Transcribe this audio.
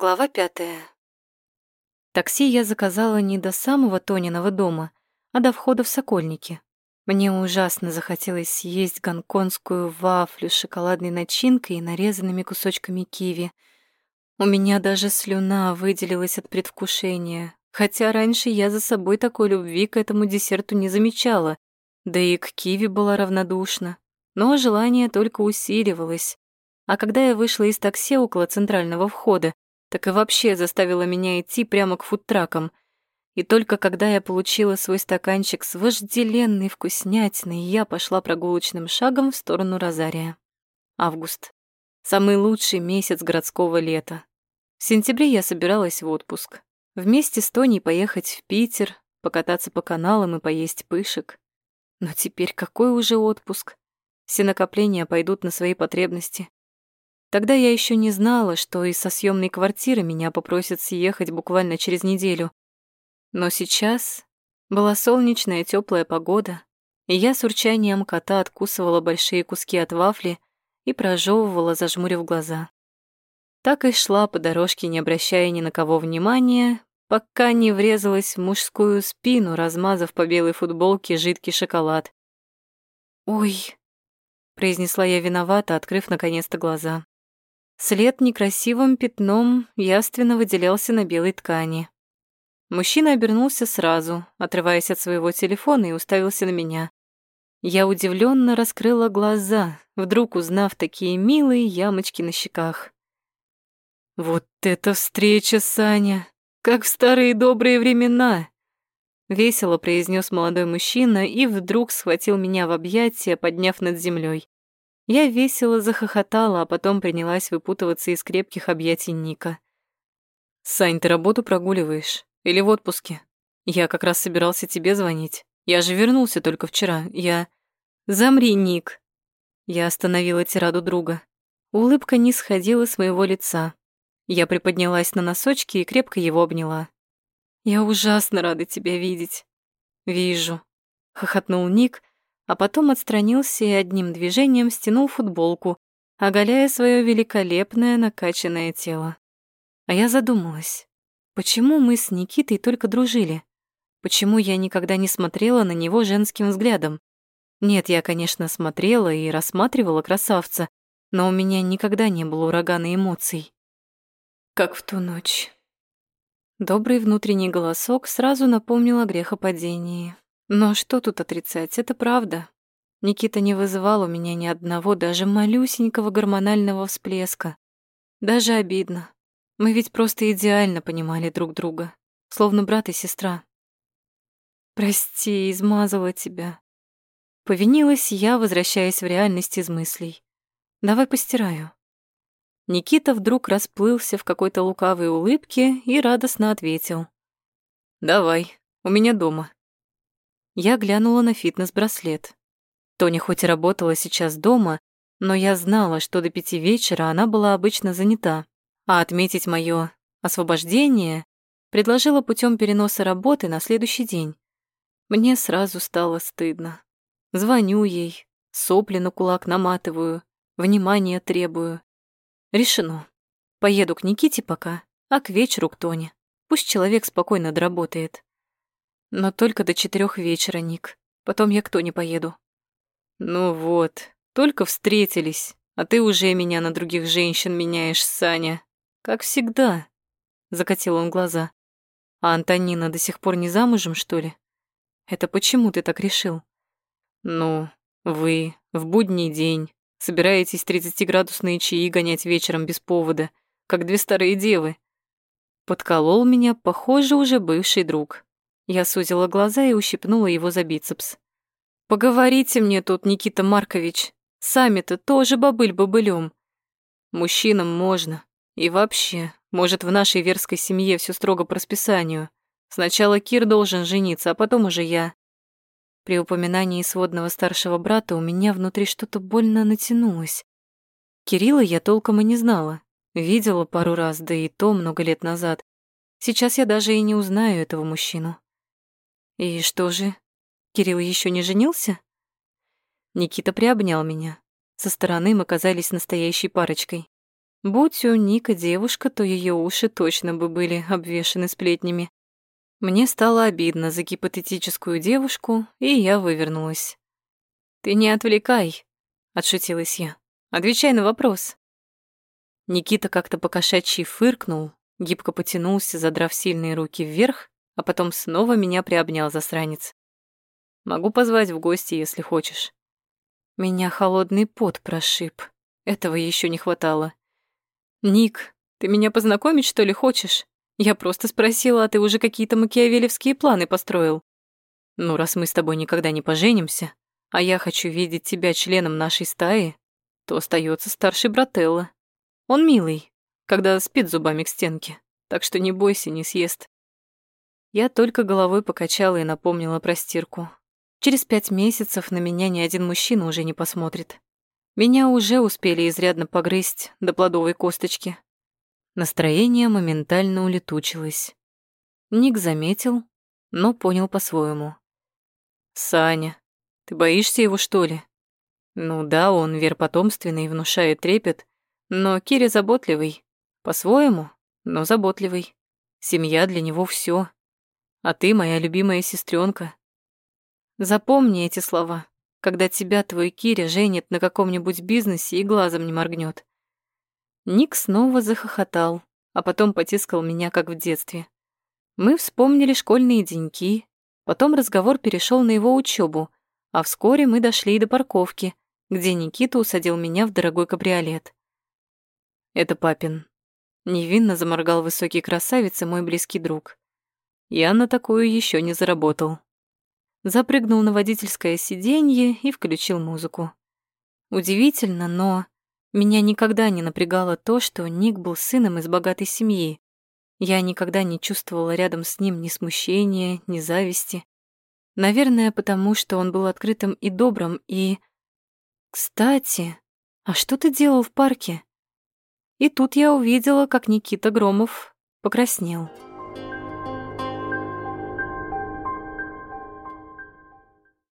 Глава пятая. Такси я заказала не до самого Тониного дома, а до входа в Сокольники. Мне ужасно захотелось съесть гонконгскую вафлю с шоколадной начинкой и нарезанными кусочками киви. У меня даже слюна выделилась от предвкушения, хотя раньше я за собой такой любви к этому десерту не замечала, да и к киви была равнодушна. Но желание только усиливалось. А когда я вышла из такси около центрального входа, так и вообще заставила меня идти прямо к фудтракам. И только когда я получила свой стаканчик с вожделенной вкуснятиной, я пошла прогулочным шагом в сторону Розария. Август. Самый лучший месяц городского лета. В сентябре я собиралась в отпуск. Вместе с Тоней поехать в Питер, покататься по каналам и поесть пышек. Но теперь какой уже отпуск? Все накопления пойдут на свои потребности. Тогда я еще не знала, что и со съемной квартиры меня попросят съехать буквально через неделю. Но сейчас была солнечная теплая погода, и я с урчанием кота откусывала большие куски от вафли и прожевывала, зажмурив глаза. Так и шла по дорожке, не обращая ни на кого внимания, пока не врезалась в мужскую спину, размазав по белой футболке жидкий шоколад. «Ой», — произнесла я виновата, открыв наконец-то глаза. След некрасивым пятном явственно выделялся на белой ткани. Мужчина обернулся сразу, отрываясь от своего телефона и уставился на меня. Я удивленно раскрыла глаза, вдруг узнав такие милые ямочки на щеках. «Вот это встреча, Саня! Как в старые добрые времена!» Весело произнес молодой мужчина и вдруг схватил меня в объятия, подняв над землей. Я весело захохотала, а потом принялась выпутываться из крепких объятий Ника. «Сань, ты работу прогуливаешь? Или в отпуске? Я как раз собирался тебе звонить. Я же вернулся только вчера. Я...» «Замри, Ник!» Я остановила тираду друга. Улыбка не сходила с моего лица. Я приподнялась на носочки и крепко его обняла. «Я ужасно рада тебя видеть». «Вижу», — хохотнул Ник, а потом отстранился и одним движением стянул футболку, оголяя свое великолепное накачанное тело. А я задумалась, почему мы с Никитой только дружили? Почему я никогда не смотрела на него женским взглядом? Нет, я, конечно, смотрела и рассматривала красавца, но у меня никогда не было урагана эмоций. Как в ту ночь. Добрый внутренний голосок сразу напомнил о грехопадении. Но что тут отрицать, это правда. Никита не вызывал у меня ни одного, даже малюсенького гормонального всплеска. Даже обидно. Мы ведь просто идеально понимали друг друга, словно брат и сестра. «Прости, измазала тебя». Повинилась я, возвращаясь в реальность из мыслей. «Давай постираю». Никита вдруг расплылся в какой-то лукавой улыбке и радостно ответил. «Давай, у меня дома». Я глянула на фитнес-браслет. Тоня хоть и работала сейчас дома, но я знала, что до пяти вечера она была обычно занята, а отметить мое освобождение предложила путем переноса работы на следующий день. Мне сразу стало стыдно. Звоню ей, сопли на кулак наматываю, внимание требую. Решено. Поеду к Никите пока, а к вечеру к Тоне. Пусть человек спокойно доработает. Но только до четырех вечера, Ник. Потом я кто не поеду. Ну вот, только встретились, а ты уже меня на других женщин меняешь, Саня. Как всегда. Закатил он глаза. А Антонина до сих пор не замужем, что ли? Это почему ты так решил? Ну, вы в будний день собираетесь тридцатиградусные чаи гонять вечером без повода, как две старые девы. Подколол меня, похоже, уже бывший друг. Я сузила глаза и ущипнула его за бицепс. «Поговорите мне тут, Никита Маркович. Сами-то тоже бобыль бобылем. Мужчинам можно. И вообще, может, в нашей верской семье все строго по расписанию. Сначала Кир должен жениться, а потом уже я». При упоминании сводного старшего брата у меня внутри что-то больно натянулось. Кирилла я толком и не знала. Видела пару раз, да и то много лет назад. Сейчас я даже и не узнаю этого мужчину. И что же, Кирилл еще не женился? Никита приобнял меня. Со стороны мы казались настоящей парочкой. Будь у Ника девушка, то ее уши точно бы были обвешаны сплетнями. Мне стало обидно за гипотетическую девушку, и я вывернулась. «Ты не отвлекай», — отшутилась я. «Отвечай на вопрос». Никита как-то покошачьи фыркнул, гибко потянулся, задрав сильные руки вверх, а потом снова меня приобнял засранец. «Могу позвать в гости, если хочешь». Меня холодный пот прошиб. Этого еще не хватало. «Ник, ты меня познакомить, что ли, хочешь? Я просто спросила, а ты уже какие-то макиавелевские планы построил. Ну, раз мы с тобой никогда не поженимся, а я хочу видеть тебя членом нашей стаи, то остается старший брателло. Он милый, когда спит зубами к стенке, так что не бойся, не съест». Я только головой покачала и напомнила про стирку. Через пять месяцев на меня ни один мужчина уже не посмотрит. Меня уже успели изрядно погрызть до плодовой косточки. Настроение моментально улетучилось. Ник заметил, но понял по-своему. «Саня, ты боишься его, что ли?» «Ну да, он верпотомственный и внушает трепет, но Кири заботливый. По-своему, но заботливый. Семья для него все. А ты моя любимая сестренка. Запомни эти слова, когда тебя твой Киря женит на каком-нибудь бизнесе и глазом не моргнет. Ник снова захохотал, а потом потискал меня, как в детстве. Мы вспомнили школьные деньки, потом разговор перешел на его учебу, а вскоре мы дошли и до парковки, где Никита усадил меня в дорогой кабриолет. «Это папин». Невинно заморгал высокий красавец и мой близкий друг. Я на такую еще не заработал запрыгнул на водительское сиденье и включил музыку. Удивительно, но меня никогда не напрягало то, что Ник был сыном из богатой семьи. Я никогда не чувствовала рядом с ним ни смущения, ни зависти. Наверное, потому что он был открытым и добрым, и... Кстати, а что ты делал в парке? И тут я увидела, как Никита Громов покраснел.